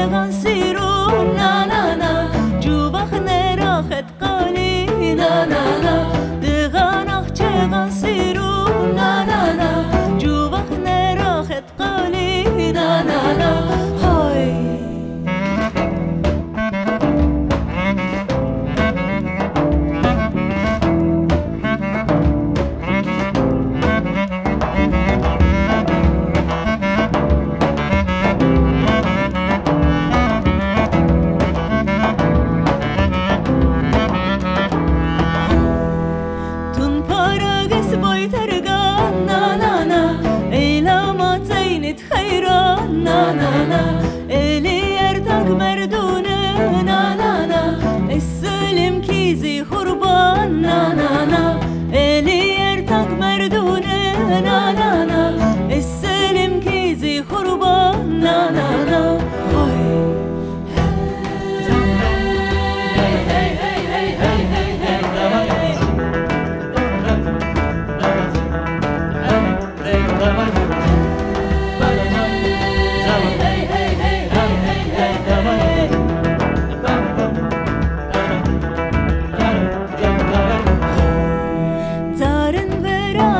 եղան սիրում, նանանա, ջուվախները խետ կալի, նանանա حيران نا نا نا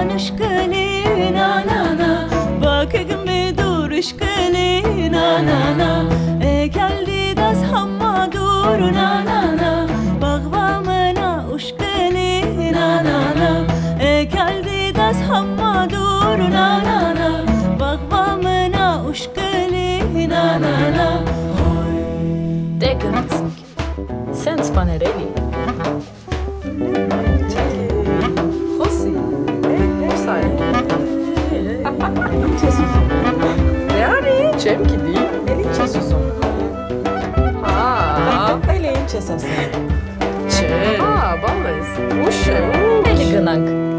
anushkani na na na. Bakag me durushkani na na na. E kaldi das hamma dur na na na. Bagva mana ushkani na na. E kaldi das hamma dur na na na. Bagva mana ushkani na na. Na Dekken, sense panerelli. ասեմ։ Չէ։ Ահա, բան ես։ Ուշ է։ Էլի գնանք։